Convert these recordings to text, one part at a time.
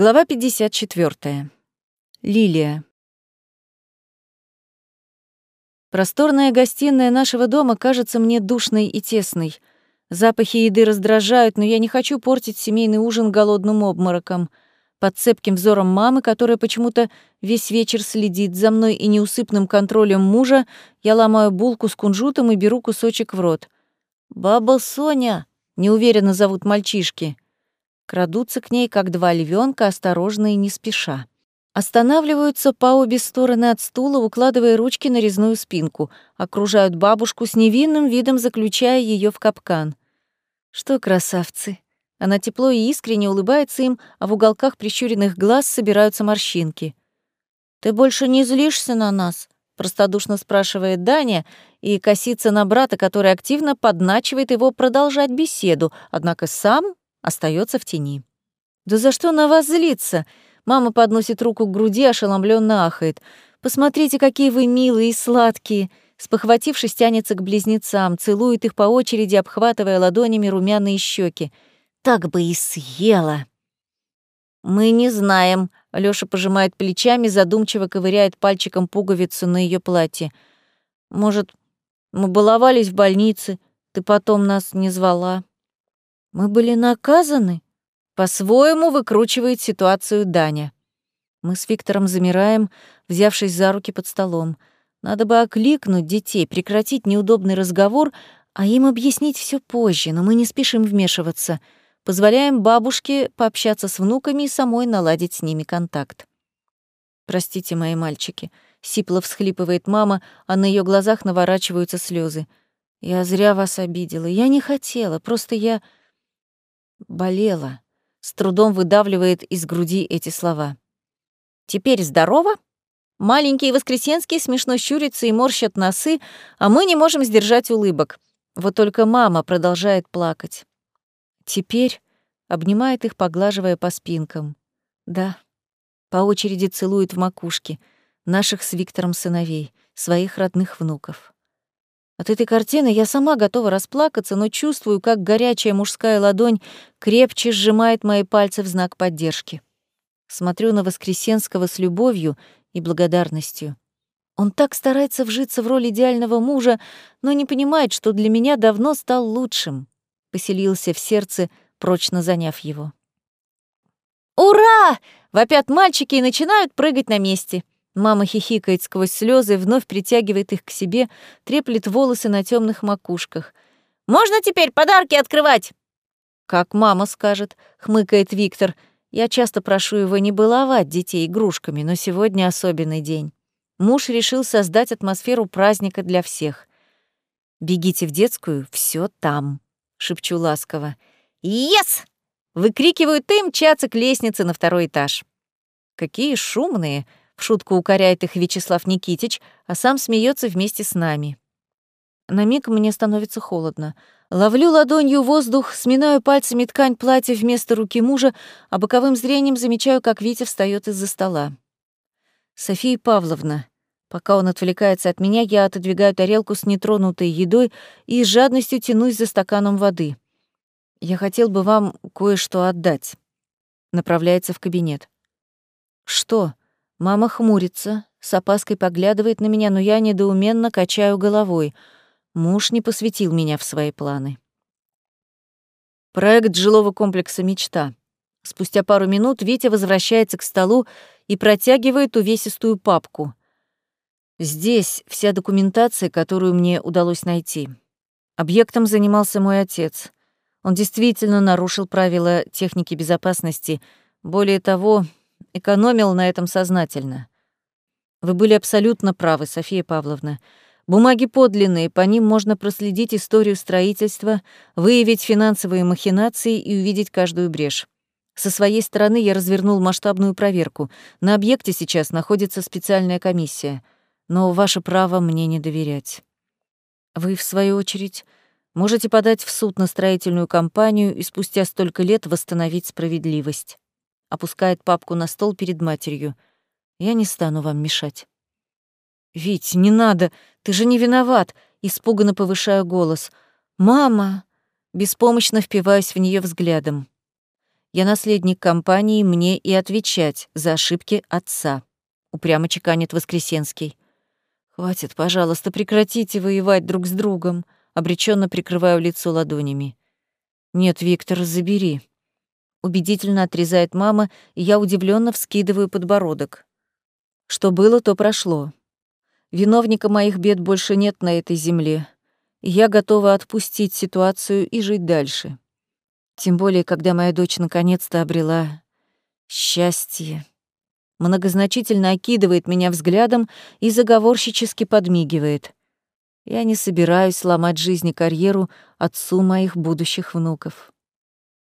Глава 54. Лилия. Просторная гостиная нашего дома кажется мне душной и тесной. Запахи еды раздражают, но я не хочу портить семейный ужин голодным обмороком. Под цепким взором мамы, которая почему-то весь вечер следит за мной и неусыпным контролем мужа, я ломаю булку с кунжутом и беру кусочек в рот. «Баба Соня!» — неуверенно зовут мальчишки — Крадутся к ней, как два львенка, осторожно и не спеша. Останавливаются по обе стороны от стула, укладывая ручки на резную спинку, окружают бабушку с невинным видом, заключая ее в капкан. Что красавцы! Она тепло и искренне улыбается им, а в уголках прищуренных глаз собираются морщинки. «Ты больше не злишься на нас?» — простодушно спрашивает Даня и косится на брата, который активно подначивает его продолжать беседу, однако сам остается в тени. «Да за что на вас злиться?» Мама подносит руку к груди, ошеломленно ахает. «Посмотрите, какие вы милые и сладкие!» Спохватившись, тянется к близнецам, целует их по очереди, обхватывая ладонями румяные щеки. «Так бы и съела!» «Мы не знаем», — Лёша пожимает плечами, задумчиво ковыряет пальчиком пуговицу на ее платье. «Может, мы баловались в больнице, ты потом нас не звала?» Мы были наказаны? По-своему выкручивает ситуацию Даня. Мы с Виктором замираем, взявшись за руки под столом. Надо бы окликнуть детей, прекратить неудобный разговор, а им объяснить все позже, но мы не спешим вмешиваться. Позволяем бабушке пообщаться с внуками и самой наладить с ними контакт. «Простите, мои мальчики», — сипло всхлипывает мама, а на ее глазах наворачиваются слезы. «Я зря вас обидела. Я не хотела, просто я...» болела. С трудом выдавливает из груди эти слова. «Теперь здорово?» Маленькие Воскресенские смешно щурятся и морщат носы, а мы не можем сдержать улыбок. Вот только мама продолжает плакать. Теперь обнимает их, поглаживая по спинкам. Да, по очереди целует в макушке наших с Виктором сыновей, своих родных внуков. От этой картины я сама готова расплакаться, но чувствую, как горячая мужская ладонь крепче сжимает мои пальцы в знак поддержки. Смотрю на Воскресенского с любовью и благодарностью. Он так старается вжиться в роль идеального мужа, но не понимает, что для меня давно стал лучшим. Поселился в сердце, прочно заняв его. «Ура!» — вопят мальчики и начинают прыгать на месте. Мама хихикает сквозь слезы, вновь притягивает их к себе, треплет волосы на темных макушках. «Можно теперь подарки открывать?» «Как мама скажет», — хмыкает Виктор. «Я часто прошу его не баловать детей игрушками, но сегодня особенный день. Муж решил создать атмосферу праздника для всех. «Бегите в детскую, все там», — шепчу ласково. «Ес!» — выкрикивают и мчатся к лестнице на второй этаж. «Какие шумные!» В шутку укоряет их Вячеслав Никитич, а сам смеется вместе с нами. На миг мне становится холодно. Ловлю ладонью воздух, сминаю пальцами ткань платья вместо руки мужа, а боковым зрением замечаю, как Витя встает из-за стола. «София Павловна». Пока он отвлекается от меня, я отодвигаю тарелку с нетронутой едой и с жадностью тянусь за стаканом воды. «Я хотел бы вам кое-что отдать». Направляется в кабинет. «Что?» Мама хмурится, с опаской поглядывает на меня, но я недоуменно качаю головой. Муж не посвятил меня в свои планы. Проект жилого комплекса «Мечта». Спустя пару минут Витя возвращается к столу и протягивает увесистую папку. Здесь вся документация, которую мне удалось найти. Объектом занимался мой отец. Он действительно нарушил правила техники безопасности. Более того, экономил на этом сознательно. Вы были абсолютно правы, София Павловна. Бумаги подлинные, по ним можно проследить историю строительства, выявить финансовые махинации и увидеть каждую брешь. Со своей стороны я развернул масштабную проверку. На объекте сейчас находится специальная комиссия, но ваше право мне не доверять. Вы, в свою очередь, можете подать в суд на строительную компанию и спустя столько лет восстановить справедливость опускает папку на стол перед матерью. Я не стану вам мешать. Вить, не надо, ты же не виноват, испуганно повышаю голос. Мама, беспомощно впиваюсь в нее взглядом. Я наследник компании, мне и отвечать за ошибки отца. Упрямо чеканит Воскресенский. Хватит, пожалуйста, прекратите воевать друг с другом. Обреченно прикрываю лицо ладонями. Нет, Виктор, забери. Убедительно отрезает мама, и я удивленно вскидываю подбородок. Что было, то прошло. Виновника моих бед больше нет на этой земле. Я готова отпустить ситуацию и жить дальше. Тем более, когда моя дочь наконец-то обрела счастье. Многозначительно окидывает меня взглядом и заговорщически подмигивает. Я не собираюсь ломать жизнь и карьеру отцу моих будущих внуков.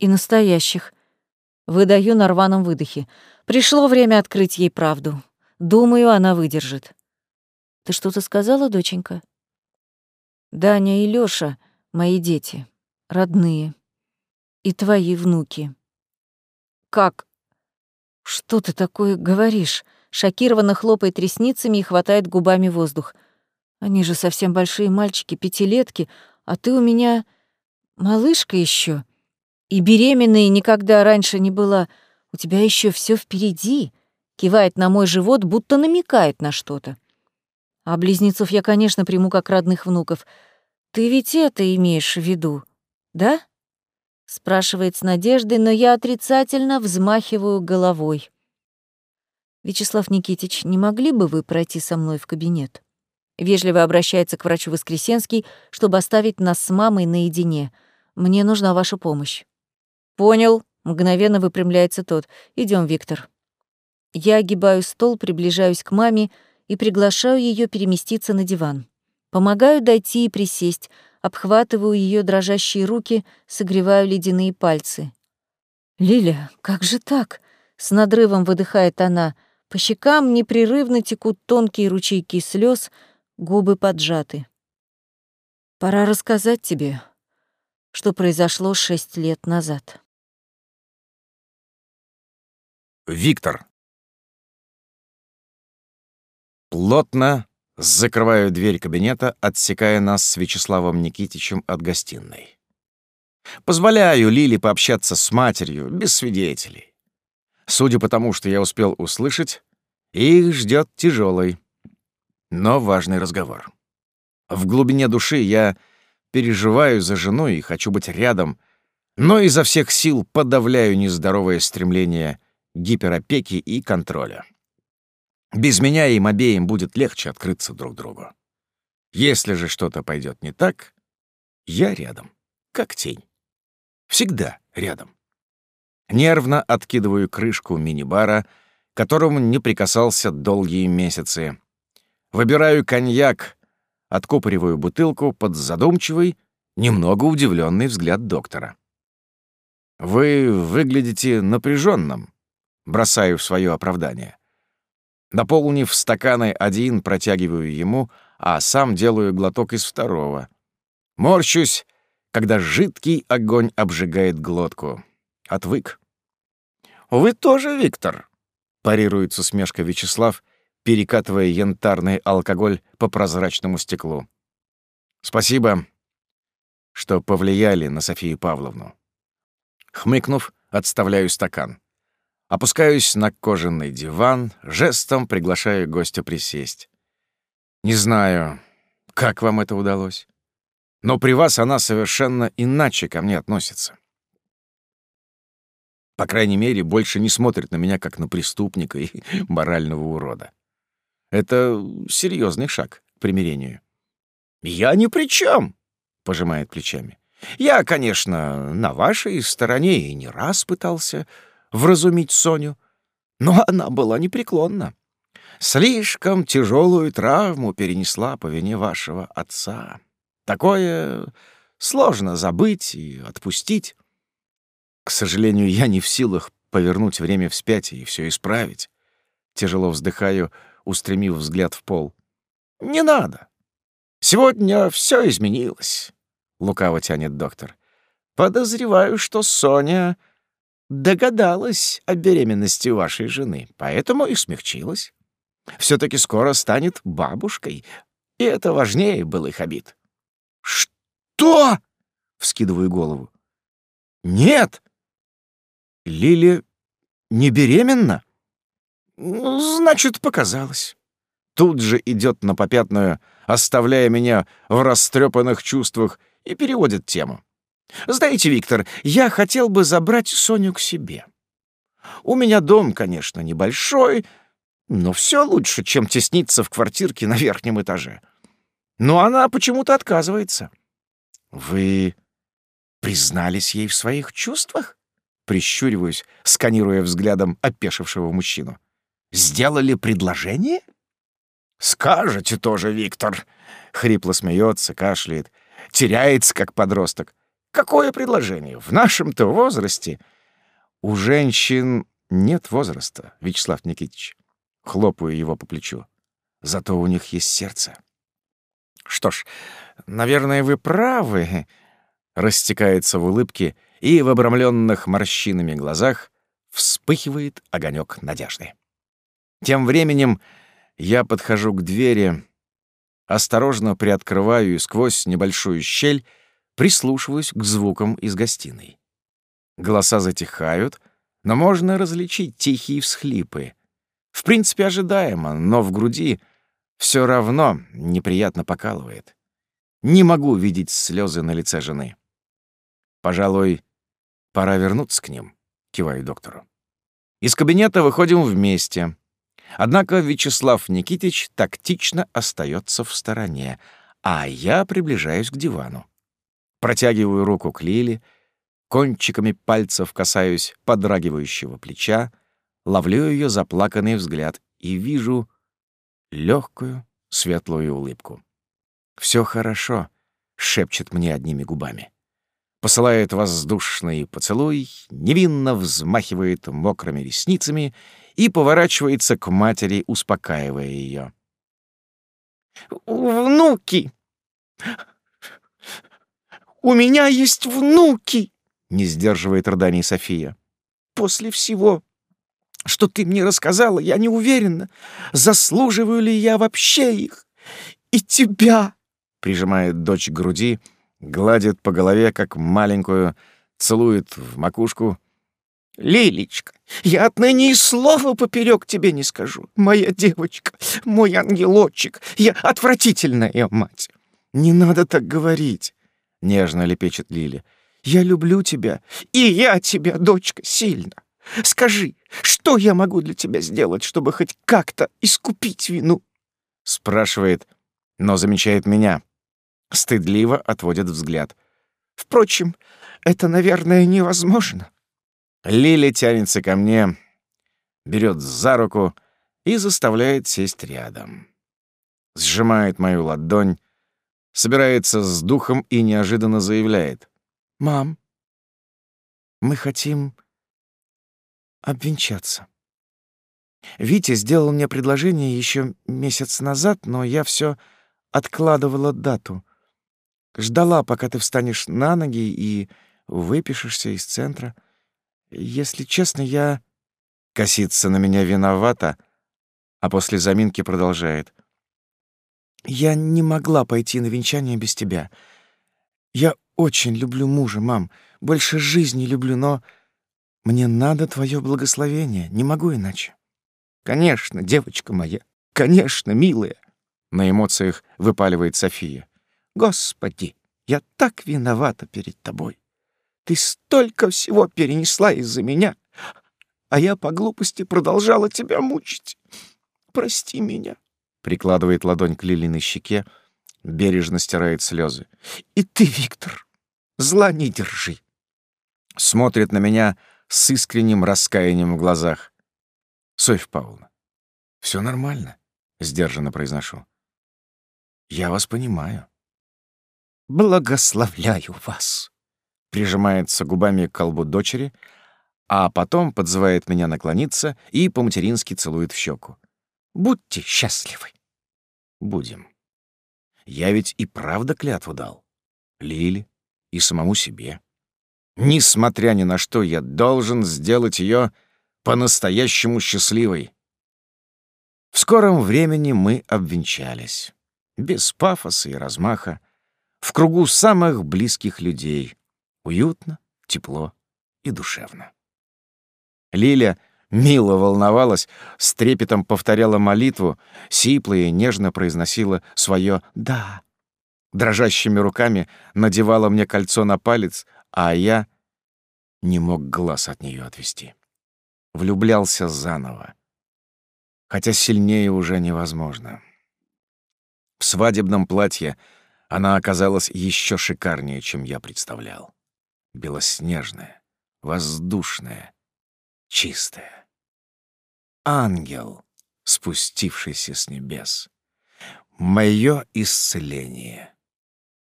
И настоящих. Выдаю на рваном выдохе. Пришло время открыть ей правду. Думаю, она выдержит. Ты что-то сказала, доченька? Даня и Лёша — мои дети, родные и твои внуки. Как? Что ты такое говоришь? Шокированно хлопает ресницами и хватает губами воздух. Они же совсем большие мальчики, пятилетки, а ты у меня малышка еще. И беременной никогда раньше не была. У тебя еще все впереди. Кивает на мой живот, будто намекает на что-то. А близнецов я, конечно, приму как родных внуков. Ты ведь это имеешь в виду, да? спрашивает с надеждой, но я отрицательно взмахиваю головой. Вячеслав Никитич, не могли бы вы пройти со мной в кабинет? Вежливо обращается к врачу Воскресенский, чтобы оставить нас с мамой наедине. Мне нужна ваша помощь. Понял, мгновенно выпрямляется тот. Идем, Виктор. Я огибаю стол, приближаюсь к маме и приглашаю ее переместиться на диван. Помогаю дойти и присесть, обхватываю ее дрожащие руки, согреваю ледяные пальцы. «Лиля, как же так?» — с надрывом выдыхает она. По щекам непрерывно текут тонкие ручейки слез, губы поджаты. «Пора рассказать тебе, что произошло шесть лет назад». Виктор. Плотно Закрываю дверь кабинета, отсекая нас с Вячеславом Никитичем от гостиной. Позволяю Лиле пообщаться с матерью, без свидетелей. Судя по тому, что я успел услышать, их ждет тяжелый, но важный разговор. В глубине души я переживаю за жену и хочу быть рядом, но изо всех сил подавляю нездоровое стремление гиперопеки и контроля. Без меня им обеим будет легче открыться друг другу. Если же что-то пойдет не так, я рядом, как тень. Всегда рядом. Нервно откидываю крышку мини-бара, которому не прикасался долгие месяцы. Выбираю коньяк, откупориваю бутылку под задумчивый, немного удивленный взгляд доктора. «Вы выглядите напряженным, бросаю в свое оправдание. Наполнив стаканы один, протягиваю ему, а сам делаю глоток из второго. Морщусь, когда жидкий огонь обжигает глотку. Отвык. «Вы тоже, Виктор?» — парирует с усмешкой Вячеслав, перекатывая янтарный алкоголь по прозрачному стеклу. «Спасибо, что повлияли на Софию Павловну». Хмыкнув, отставляю стакан. Опускаюсь на кожаный диван, жестом приглашаю гостя присесть. Не знаю, как вам это удалось, но при вас она совершенно иначе ко мне относится. По крайней мере, больше не смотрит на меня как на преступника и морального урода. Это серьезный шаг к примирению. «Я ни при чем, пожимает плечами. «Я, конечно, на вашей стороне и не раз пытался вразумить Соню, но она была непреклонна. Слишком тяжелую травму перенесла по вине вашего отца. Такое сложно забыть и отпустить. К сожалению, я не в силах повернуть время вспять и все исправить. Тяжело вздыхаю, устремив взгляд в пол. «Не надо. Сегодня все изменилось», — лукаво тянет доктор. «Подозреваю, что Соня догадалась о беременности вашей жены, поэтому и смягчилась. все таки скоро станет бабушкой, и это важнее былых обид». «Что?» — вскидываю голову. «Нет! Лили не беременна? Значит, показалось. Тут же идет на попятную, оставляя меня в растрепанных чувствах, и переводит тему. Знаете, Виктор, я хотел бы забрать Соню к себе. У меня дом, конечно, небольшой, но все лучше, чем тесниться в квартирке на верхнем этаже. Но она почему-то отказывается. Вы признались ей в своих чувствах? Прищуриваюсь, сканируя взглядом опешившего мужчину. Сделали предложение? Скажете тоже, Виктор. Хрипло смеется, кашляет, теряется, как подросток. Какое предложение? В нашем-то возрасте у женщин нет возраста, Вячеслав Никитич. Хлопаю его по плечу. Зато у них есть сердце. Что ж, наверное, вы правы. Растекается в улыбке, и в обрамленных морщинами глазах вспыхивает огонек надежды. Тем временем я подхожу к двери, осторожно приоткрываю и сквозь небольшую щель прислушиваюсь к звукам из гостиной. Голоса затихают, но можно различить тихие всхлипы. В принципе, ожидаемо, но в груди все равно неприятно покалывает. Не могу видеть слезы на лице жены. Пожалуй, пора вернуться к ним, киваю доктору. Из кабинета выходим вместе. Однако Вячеслав Никитич тактично остается в стороне, а я приближаюсь к дивану. Протягиваю руку к Лиле, кончиками пальцев касаюсь подрагивающего плеча, ловлю ее заплаканный взгляд и вижу легкую светлую улыбку. Все хорошо», — шепчет мне одними губами. Посылает воздушный поцелуй, невинно взмахивает мокрыми ресницами и поворачивается к матери, успокаивая ее. «Внуки! У меня есть внуки!» Не сдерживает рыданий София. «После всего, что ты мне рассказала, я не уверена, заслуживаю ли я вообще их. И тебя!» Прижимает дочь к груди, гладит по голове, как маленькую, целует в макушку. «Лилечка, я отныне и слова поперек тебе не скажу. Моя девочка, мой ангелочек, я отвратительная мать». «Не надо так говорить», — нежно лепечет Лили. Я люблю тебя, и я тебя, дочка, сильно. Скажи, что я могу для тебя сделать, чтобы хоть как-то искупить вину?» Спрашивает, но замечает меня. Стыдливо отводит взгляд. «Впрочем, это, наверное, невозможно». Лили тянется ко мне, берет за руку и заставляет сесть рядом. Сжимает мою ладонь, собирается с духом и неожиданно заявляет. «Мам, мы хотим обвенчаться. Витя сделал мне предложение еще месяц назад, но я все откладывала дату. Ждала, пока ты встанешь на ноги и выпишешься из центра. Если честно, я...» Косится на меня виновата, а после заминки продолжает. «Я не могла пойти на венчание без тебя. Я очень люблю мужа, мам. Больше жизни люблю, но мне надо твое благословение. Не могу иначе. Конечно, девочка моя. Конечно, милая. На эмоциях выпаливает София. Господи, я так виновата перед тобой. Ты столько всего перенесла из-за меня, а я по глупости продолжала тебя мучить. Прости меня. Прикладывает ладонь к Лилиной щеке, бережно стирает слезы. И ты, Виктор, Зла не держи. Смотрит на меня с искренним раскаянием в глазах. Софья Павловна, все нормально, сдержанно произношу. Я вас понимаю. Благословляю вас. Прижимается губами к колбу дочери, а потом подзывает меня наклониться и по-матерински целует в щеку. Будьте счастливы. Будем. Я ведь и правда клятву дал. Лили, и самому себе. Несмотря ни на что, я должен сделать ее по-настоящему счастливой. В скором времени мы обвенчались. Без пафоса и размаха, в кругу самых близких людей. Уютно, тепло и душевно. Лиля мило волновалась, с трепетом повторяла молитву, сипло и нежно произносила свое «да». Дрожащими руками надевала мне кольцо на палец, а я не мог глаз от нее отвести. Влюблялся заново. Хотя сильнее уже невозможно. В свадебном платье она оказалась еще шикарнее, чем я представлял. Белоснежная, воздушная, чистая. Ангел, спустившийся с небес. Мое исцеление.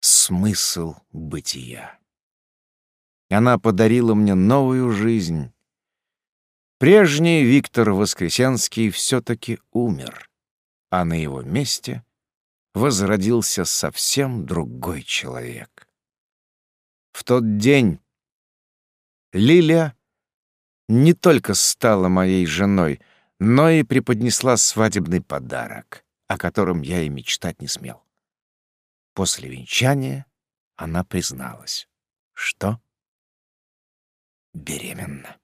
Смысл бытия. Она подарила мне новую жизнь. Прежний Виктор Воскресенский все-таки умер, а на его месте возродился совсем другой человек. В тот день Лиля не только стала моей женой, но и преподнесла свадебный подарок, о котором я и мечтать не смел. После венчания она призналась, что беременна.